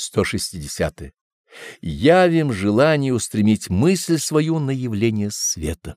160. Явим желание устремить мысль свою на явление света.